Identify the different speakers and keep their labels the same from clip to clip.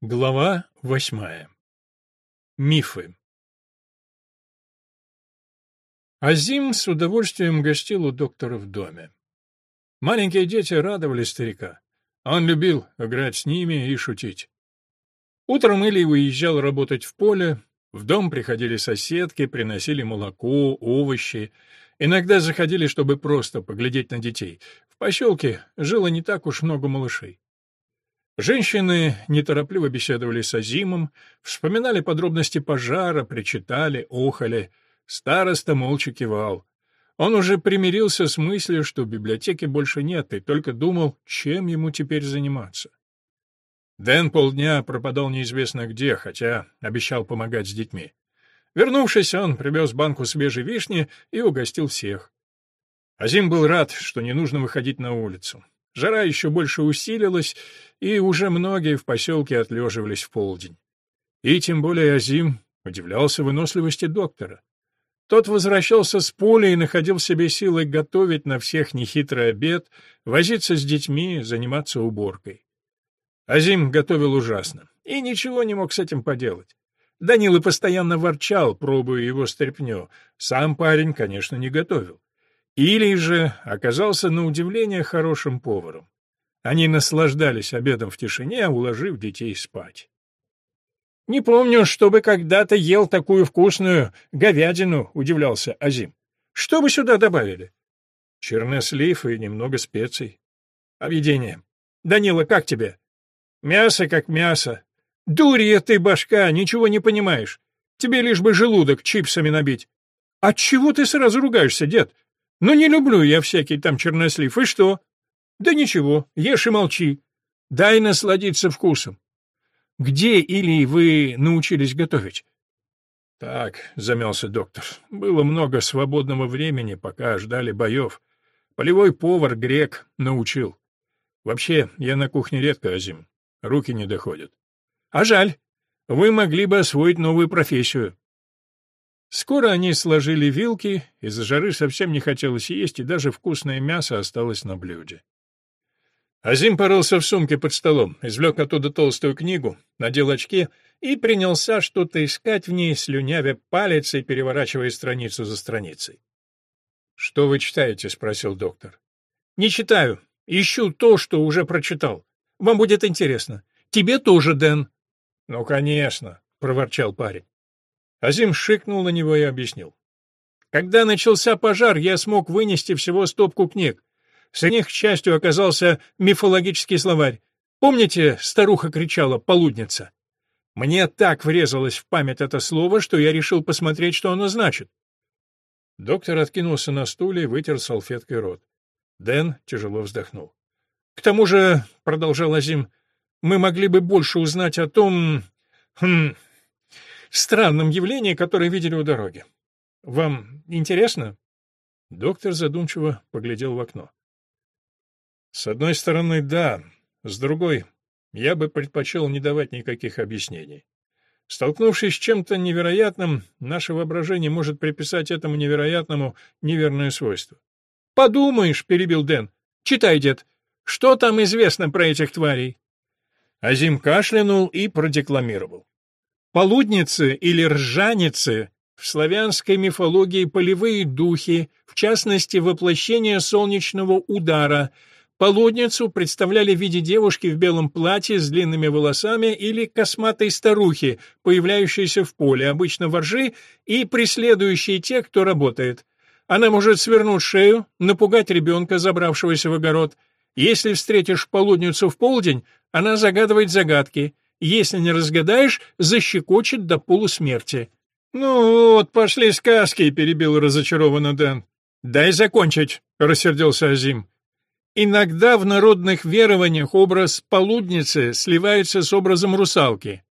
Speaker 1: Глава восьмая. Мифы. Азим с удовольствием гостил у доктора в доме. Маленькие дети радовали старика. Он любил играть с ними и шутить. Утром Или уезжал работать в поле, в дом приходили соседки, приносили молоко, овощи, иногда заходили, чтобы просто поглядеть на детей. В поселке жило не так уж много малышей. Женщины неторопливо беседовали с Азимом, вспоминали подробности пожара, причитали, охали. Староста молча кивал. Он уже примирился с мыслью, что библиотеки больше нет, и только думал, чем ему теперь заниматься. Дэн полдня пропадал неизвестно где, хотя обещал помогать с детьми. Вернувшись, он привез банку свежей вишни и угостил всех. Азим был рад, что не нужно выходить на улицу. Жара еще больше усилилась, и уже многие в поселке отлеживались в полдень. И тем более Азим удивлялся выносливости доктора. Тот возвращался с поля и находил в себе силы готовить на всех нехитрый обед, возиться с детьми, заниматься уборкой. Азим готовил ужасно, и ничего не мог с этим поделать. Данила постоянно ворчал, пробуя его стряпню. Сам парень, конечно, не готовил. Или же оказался на удивление хорошим поваром. Они наслаждались обедом в тишине, уложив детей спать. «Не помню, чтобы когда-то ел такую вкусную говядину», — удивлялся Азим. «Что вы сюда добавили?» «Чернослив и немного специй». «Объедение. Данила, как тебе?» «Мясо как мясо. Дурья ты башка, ничего не понимаешь. Тебе лишь бы желудок чипсами набить». «Отчего ты сразу ругаешься, дед? Ну, не люблю я всякий там чернослив, и что? Да ничего, ешь и молчи. Дай насладиться вкусом. Где или вы научились готовить? Так, замялся доктор. Было много свободного времени, пока ждали боев. Полевой повар грек научил. Вообще, я на кухне редко озим. Руки не доходят. А жаль. Вы могли бы освоить новую профессию. Скоро они сложили вилки, из-за жары совсем не хотелось есть, и даже вкусное мясо осталось на блюде. Азим порылся в сумке под столом, извлек оттуда толстую книгу, надел очки и принялся что-то искать в ней, слюнявя палец и переворачивая страницу за страницей. «Что вы читаете?» — спросил доктор. «Не читаю. Ищу то, что уже прочитал. Вам будет интересно. Тебе тоже, Дэн». «Ну, конечно», — проворчал парень. Азим шикнул на него и объяснил. Когда начался пожар, я смог вынести всего стопку книг. Среди них, к счастью, оказался мифологический словарь. Помните, старуха кричала «полудница»? Мне так врезалось в память это слово, что я решил посмотреть, что оно значит. Доктор откинулся на стуле и вытер салфеткой рот. Дэн тяжело вздохнул. — К тому же, — продолжал Азим, — мы могли бы больше узнать о том... Хм, странном явлении, которое видели у дороги. Вам интересно? Доктор задумчиво поглядел в окно. С одной стороны, да, с другой, я бы предпочел не давать никаких объяснений. Столкнувшись с чем-то невероятным, наше воображение может приписать этому невероятному неверное свойство. «Подумаешь», — перебил Дэн. «Читай, дед. Что там известно про этих тварей?» Азим кашлянул и продекламировал. Полудницы или ржаницы в славянской мифологии полевые духи, в частности, воплощение солнечного удара. Полудницу представляли в виде девушки в белом платье с длинными волосами или косматой старухи, появляющейся в поле, обычно воржи, и преследующей тех, кто работает. Она может свернуть шею, напугать ребенка, забравшегося в огород. Если встретишь полудницу в полдень, она загадывает загадки — если не разгадаешь, защекочет до полусмерти. «Ну вот, пошли сказки», — перебил разочарованно Дэн. «Дай закончить», — рассердился Азим. «Иногда в народных верованиях образ полудницы сливается с образом русалки».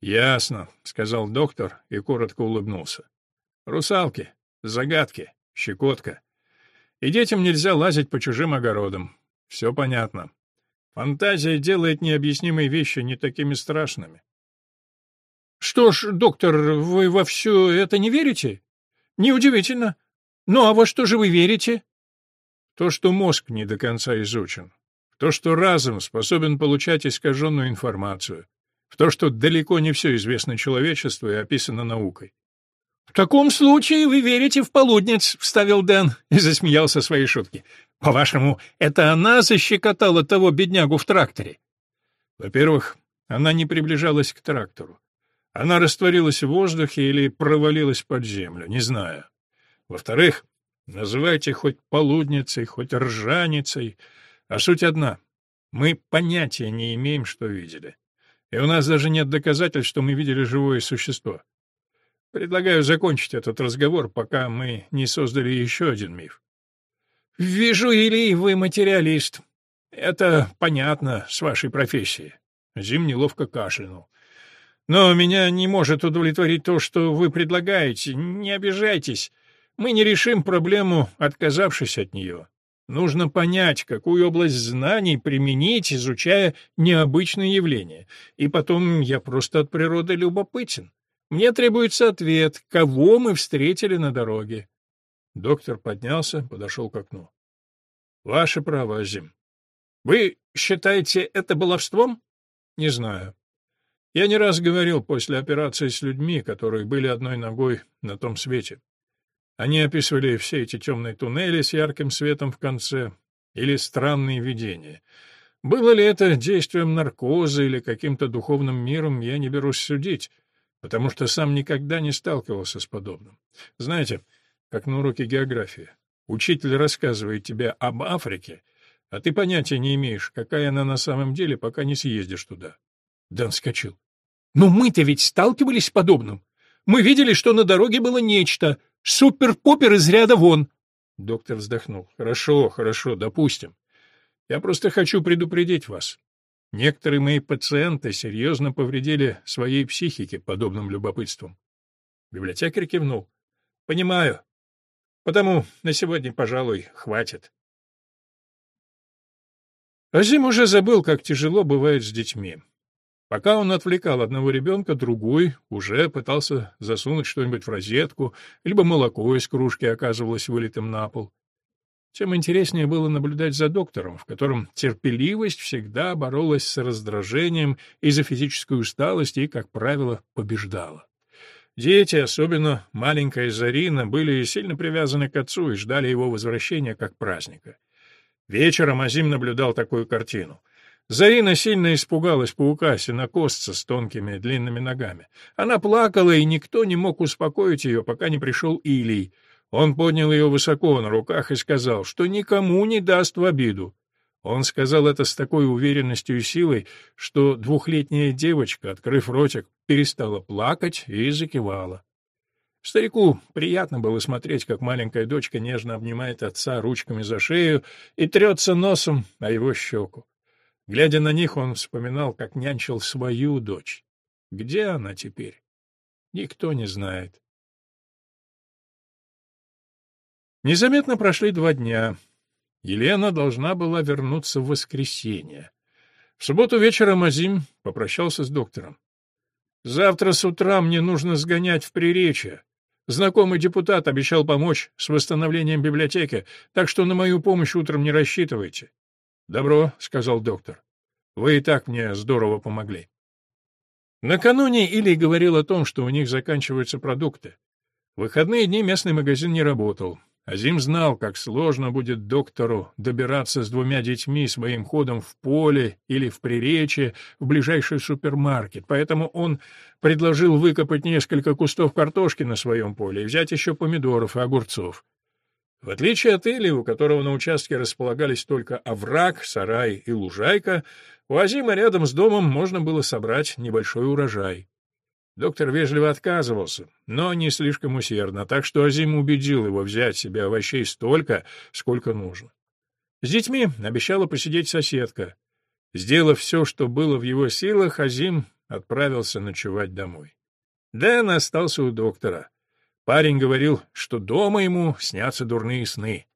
Speaker 1: «Ясно», — сказал доктор и коротко улыбнулся. «Русалки, загадки, щекотка. И детям нельзя лазить по чужим огородам. Все понятно. Фантазия делает необъяснимые вещи не такими страшными. Что ж, доктор, вы во все это не верите? Неудивительно. Ну а во что же вы верите? То, что мозг не до конца изучен. То, что разум способен получать искаженную информацию. в то, что далеко не все известно человечеству и описано наукой.
Speaker 2: «В таком случае вы верите в полудниц», — вставил Дэн и засмеялся своей шутки. «По-вашему, это она защекотала того беднягу в тракторе?»
Speaker 1: Во-первых, она не приближалась к трактору. Она растворилась в воздухе или провалилась под землю, не знаю. Во-вторых, называйте хоть полудницей, хоть ржаницей, а суть одна. Мы понятия не имеем, что видели. И у нас даже нет доказательств, что мы видели живое существо. Предлагаю закончить этот разговор, пока мы не создали еще один миф.
Speaker 2: «Вижу, Или, вы материалист. Это понятно с вашей профессией».
Speaker 1: Зим неловко кашлянул. «Но меня не может удовлетворить то, что вы предлагаете. Не обижайтесь. Мы не решим проблему, отказавшись от нее. Нужно понять, какую область знаний применить, изучая необычные явления. И потом я просто от природы любопытен. Мне требуется ответ, кого мы встретили на дороге. Доктор поднялся, подошел к окну. — Ваше право, Азим. — Вы считаете это баловством? — Не знаю. Я не раз говорил после операции с людьми, которые были одной ногой на том свете. Они описывали все эти темные туннели с ярким светом в конце или странные видения. Было ли это действием наркоза или каким-то духовным миром, я не берусь судить, потому что сам никогда не сталкивался с подобным. Знаете, как на уроке географии. Учитель рассказывает тебе об Африке, а ты понятия не имеешь, какая она на самом деле, пока не съездишь туда. Дэн скачил.
Speaker 2: Но мы-то ведь сталкивались с подобным. Мы видели, что на дороге было нечто. Супер-попер из ряда вон.
Speaker 1: Доктор вздохнул. Хорошо, хорошо, допустим. Я просто хочу предупредить вас. Некоторые мои пациенты серьезно повредили своей психике подобным любопытством. Библиотекарь кивнул. Понимаю. Потому на сегодня, пожалуй, хватит. Азим уже забыл, как тяжело бывает с детьми. Пока он отвлекал одного ребенка, другой уже пытался засунуть что-нибудь в розетку, либо молоко из кружки оказывалось вылитым на пол. Тем интереснее было наблюдать за доктором, в котором терпеливость всегда боролась с раздражением из-за физической усталости и, как правило, побеждала. Дети, особенно маленькая Зарина, были сильно привязаны к отцу и ждали его возвращения как праздника. Вечером Азим наблюдал такую картину. Зарина сильно испугалась паука-сенокосца с тонкими длинными ногами. Она плакала, и никто не мог успокоить ее, пока не пришел Илий — он поднял ее высоко на руках и сказал, что никому не даст в обиду. Он сказал это с такой уверенностью и силой, что двухлетняя девочка, открыв ротик, перестала плакать и закивала. Старику приятно было смотреть, как маленькая дочка нежно обнимает отца ручками за шею и трется носом о его щеку. Глядя на них, он вспоминал, как нянчил свою дочь. Где она теперь? Никто не знает. Незаметно прошли два дня. Елена должна была вернуться в воскресенье. В субботу вечером Азим попрощался с доктором. «Завтра с утра мне нужно сгонять в Приречье. Знакомый депутат обещал помочь с восстановлением библиотеки, так что на мою помощь утром не рассчитывайте». «Добро», — сказал доктор. «Вы и так мне здорово помогли». Накануне Илий говорил о том, что у них заканчиваются продукты. В выходные дни местный магазин не работал. Азим знал, как сложно будет доктору добираться с двумя детьми своим ходом в поле или в приречье в ближайший супермаркет, поэтому он предложил выкопать несколько кустов картошки на своем поле и взять еще помидоров и огурцов. В отличие от Эли, у которого на участке располагались только овраг, сарай и лужайка, у Азима рядом с домом можно было собрать небольшой урожай. Доктор вежливо отказывался, но не слишком усердно, так что Азим убедил его взять себе овощей столько, сколько нужно. С детьми обещала посидеть соседка. Сделав все, что было в его силах, Азим отправился ночевать домой. Дэн остался у доктора. Парень говорил, что дома ему снятся дурные сны.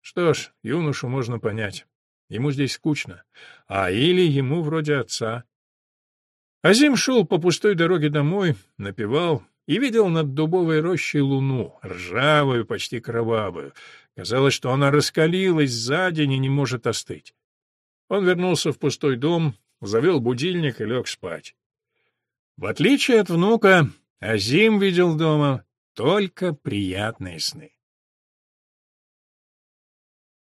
Speaker 1: Что ж, юношу можно понять. Ему здесь скучно. А или ему вроде отца. Азим шел по пустой дороге домой, напевал и видел над дубовой рощей луну, ржавую, почти кровавую. Казалось, что она раскалилась за день и не может остыть. Он вернулся в пустой дом, завел будильник и лег спать. В отличие от внука, Азим видел дома только приятные сны.